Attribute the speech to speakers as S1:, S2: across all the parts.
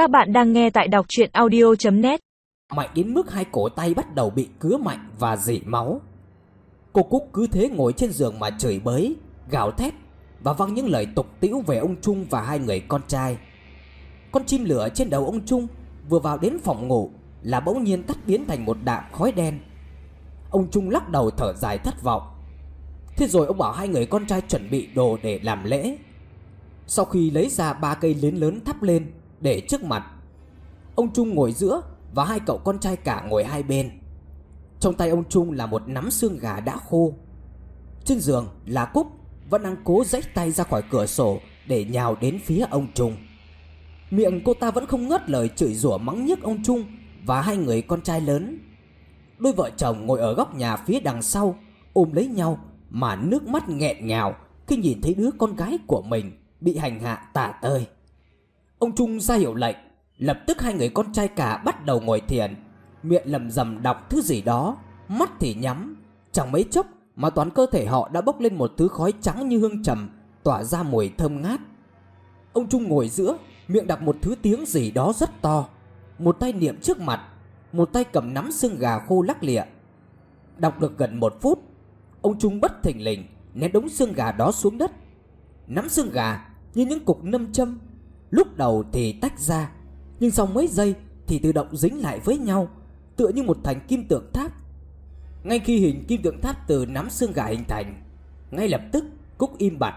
S1: Các bạn đang nghe tại đọc chuyện audio.net
S2: Mạnh đến mức hai cổ tay bắt đầu bị cứa mạnh và dỉ máu. Cô Cúc cứ thế ngồi trên giường mà chửi bới, gào thét Và văng những lời tục tĩu về ông Trung và hai người con trai. Con chim lửa trên đầu ông Trung vừa vào đến phòng ngủ Là bỗng nhiên tắt biến thành một đạm khói đen. Ông Trung lắc đầu thở dài thất vọng. Thế rồi ông bảo hai người con trai chuẩn bị đồ để làm lễ. Sau khi lấy ra ba cây lớn lớn thắp lên để trước mặt. Ông Trung ngồi giữa và hai cậu con trai cả ngồi hai bên. Trong tay ông Trung là một nắm xương gà đã khô. Trên giường là Cúc vẫn đang cố rách tay ra khỏi cửa sổ để nhào đến phía ông Trung. Miệng cô ta vẫn không ngớt lời chửi rủa mắng nhức ông Trung và hai người con trai lớn. Đôi vợ chồng ngồi ở góc nhà phía đằng sau ôm lấy nhau mà nước mắt nghẹn ngào khi nhìn thấy đứa con gái của mình bị hành hạ tả tơi. Ông Trung ra hiệu lệnh, lập tức hai người con trai cả bắt đầu ngồi thiền, miệng lầm rầm đọc thứ gì đó, mắt thì nhắm, chẳng mấy chốc mà toàn cơ thể họ đã bốc lên một thứ khói trắng như hương trầm, tỏa ra mùi thơm ngát. Ông Trung ngồi giữa, miệng đọc một thứ tiếng gì đó rất to, một tay niệm trước mặt, một tay cầm nắm xương gà khô lắc lịa. Đọc được gần một phút, ông Trung bất thình lình ném đống xương gà đó xuống đất. Nắm xương gà như những cục nâm châm Lúc đầu thì tách ra, Nhưng sau mấy giây thì tự động dính lại với nhau, Tựa như một thành kim tượng tháp. Ngay khi hình kim tượng tháp từ nắm xương gà hình thành, Ngay lập tức Cúc im bặt,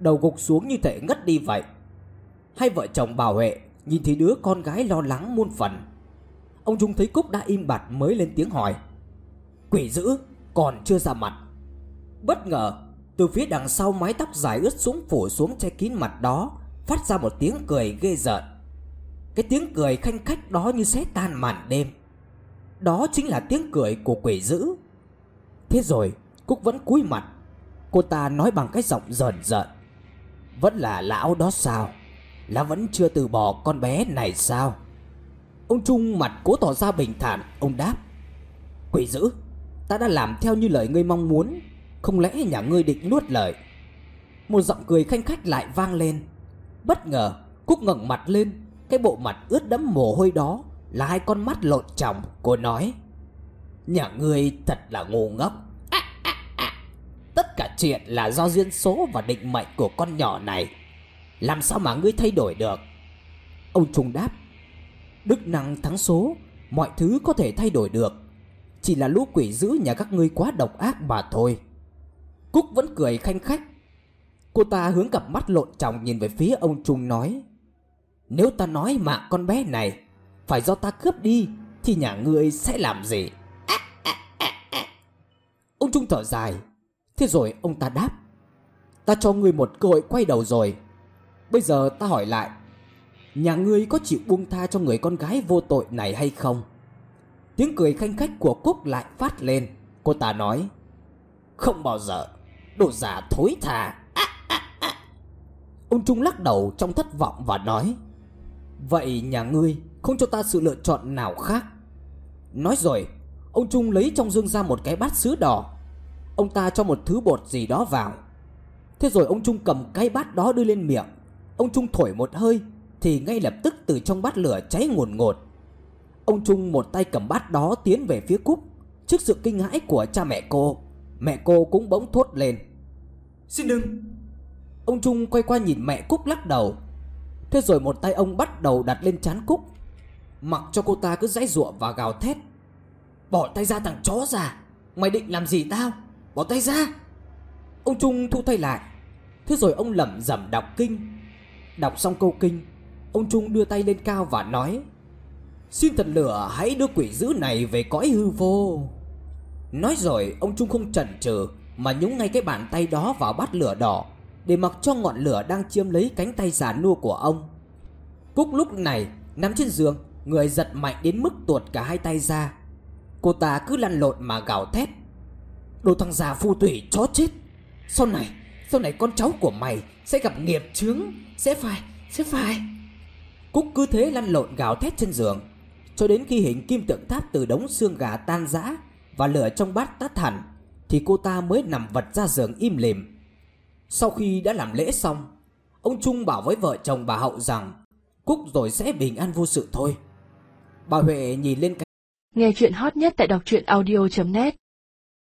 S2: Đầu gục xuống như thể ngất đi vậy. Hai vợ chồng bảo vệ Nhìn thấy đứa con gái lo lắng muôn phần. Ông Trung thấy Cúc đã im bặt mới lên tiếng hỏi, Quỷ dữ, còn chưa ra mặt. Bất ngờ, Từ phía đằng sau mái tóc dài ướt sũng phủ xuống che kín mặt đó Phát ra một tiếng cười ghê rợn. Cái tiếng cười khanh khách đó như xé tan màn đêm. Đó chính là tiếng cười của quỷ dữ. Thế rồi, Cúc vẫn cúi mặt. Cô ta nói bằng cái giọng rờn rợn. Vẫn là lão đó sao? Là vẫn chưa từ bỏ con bé này sao? Ông Trung mặt cố tỏ ra bình thản, Ông đáp. Quỷ dữ, Ta đã làm theo như lời ngươi mong muốn. Không lẽ nhà ngươi định nuốt lời? Một giọng cười khanh khách lại vang lên. Bất ngờ Cúc ngẩng mặt lên Cái bộ mặt ướt đẫm mồ hôi đó Là hai con mắt lộn tròng Cô nói. Nhà ngươi thật là ngu ngốc. À, à, à. Tất cả chuyện là do duyên số và định mệnh của con nhỏ này. Làm sao mà ngươi thay đổi được? Ông Trung đáp. Đức năng thắng số Mọi thứ có thể thay đổi được. Chỉ là lũ quỷ dữ nhà các ngươi quá độc ác mà thôi. Cúc vẫn cười khanh khách. Cô ta hướng cặp mắt lộn tròng nhìn về phía ông Trung nói, Nếu ta nói mạng con bé này Phải do ta cướp đi, Thì nhà ngươi sẽ làm gì? Ông Trung thở dài, Thế rồi ông ta đáp, Ta cho ngươi một cơ hội quay đầu rồi. Bây giờ ta hỏi lại, Nhà ngươi có chịu buông tha cho người con gái vô tội này hay không? Tiếng cười khanh khách của Cúc lại phát lên. Cô ta nói, Không bao giờ, Đồ giả thối thà Ông Trung lắc đầu trong thất vọng và nói, Vậy nhà ngươi không cho ta sự lựa chọn nào khác. Nói rồi, Ông Trung lấy trong dương ra một cái bát sứ đỏ. Ông ta cho một thứ bột gì đó vào. Thế rồi ông Trung cầm cái bát đó đưa lên miệng. Ông Trung thổi một hơi Thì ngay lập tức từ trong bát lửa cháy ngồn ngột. Ông Trung một tay cầm bát đó tiến về phía Cúc Trước sự kinh hãi của cha mẹ cô Mẹ cô cũng bỗng thốt lên, Xin đừng Ông Trung quay qua nhìn mẹ Cúc lắc đầu. Thế rồi một tay ông bắt đầu đặt lên chán Cúc. Mặc cho cô ta cứ dãy ruộng và gào thét. Bỏ tay ra thằng chó già. Mày định làm gì tao? Bỏ tay ra. Ông Trung thu tay lại. Thế rồi ông lẩm rẩm đọc kinh. Đọc xong câu kinh, Ông Trung đưa tay lên cao và nói, Xin thần lửa, hãy đưa quỷ dữ này về cõi hư vô. Nói rồi, ông Trung không chần chừ Mà nhúng ngay cái bàn tay đó vào bát lửa đỏ để mặc cho ngọn lửa đang chiếm lấy cánh tay già nua của ông. Cúc lúc này nằm trên giường, người giật mạnh đến mức tuột cả hai tay ra. Cô ta cứ lăn lộn mà gào thét. Đồ thằng già phù thủy chó chết. Sau này, sau này con cháu của mày sẽ gặp nghiệp chướng, sẽ phải, sẽ phải. Cúc cứ thế lăn lộn gào thét trên giường, cho đến khi hình kim tượng tháp từ đống xương gà tan rã và lửa trong bát tắt hẳn, thì cô ta mới nằm vật ra giường im lìm sau khi đã làm lễ xong, Ông Trung bảo với vợ chồng bà Hậu rằng, Cúc rồi sẽ bình an vô sự thôi. Bà Huệ nhìn lên cái
S3: Nghe chuyện hot nhất tại đọc truyện audio.net